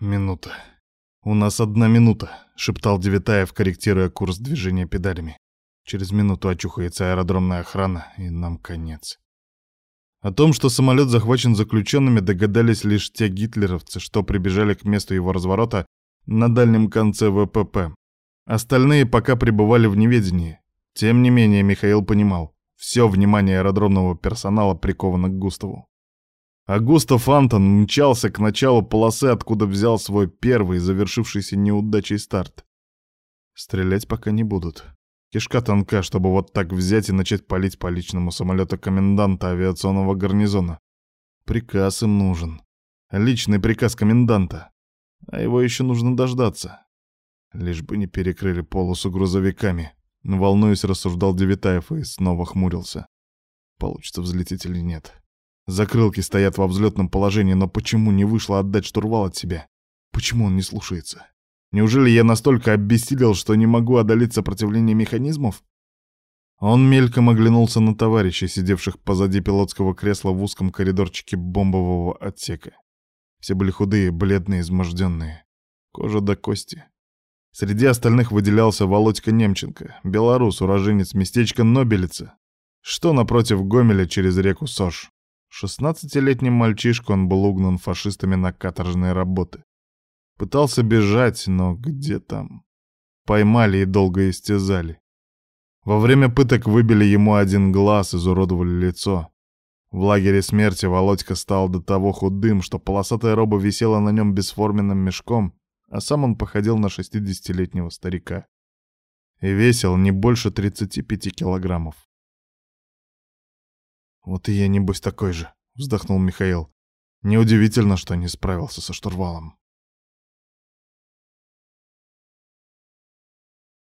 Минута. У нас одна минута, шептал Девятаев, корректируя курс движения педалями. Через минуту очухается аэродромная охрана, и нам конец. О том, что самолет захвачен заключенными, догадались лишь те гитлеровцы, что прибежали к месту его разворота на дальнем конце ВПП. Остальные пока пребывали в неведении. Тем не менее, Михаил понимал, все внимание аэродромного персонала приковано к Густаву. А Густав Антон мчался к началу полосы, откуда взял свой первый, завершившийся неудачей старт. Стрелять пока не будут. Кишка тонка, чтобы вот так взять и начать палить по личному самолету коменданта авиационного гарнизона. Приказ им нужен. Личный приказ коменданта. А его еще нужно дождаться. Лишь бы не перекрыли полосу грузовиками. Волнуюсь, рассуждал Девитаев и снова хмурился. Получится взлететь или нет. Закрылки стоят во взлетном положении, но почему не вышло отдать штурвал от себя? Почему он не слушается? Неужели я настолько обессилел, что не могу одолеть сопротивление механизмов? Он мельком оглянулся на товарищей, сидевших позади пилотского кресла в узком коридорчике бомбового отсека. Все были худые, бледные, изможденные. Кожа до кости. Среди остальных выделялся Володька Немченко, белорус, уроженец местечка Нобелица, что напротив Гомеля через реку Сош. Шестнадцатилетним мальчишкой он был угнан фашистами на каторжные работы. Пытался бежать, но где там? Поймали и долго истязали. Во время пыток выбили ему один глаз, изуродовали лицо. В лагере смерти Володька стал до того худым, что полосатая роба висела на нем бесформенным мешком, а сам он походил на шестидесятилетнего старика. И весил не больше 35 килограммов. «Вот и я, небось, такой же», — вздохнул Михаил. «Неудивительно, что не справился со штурвалом».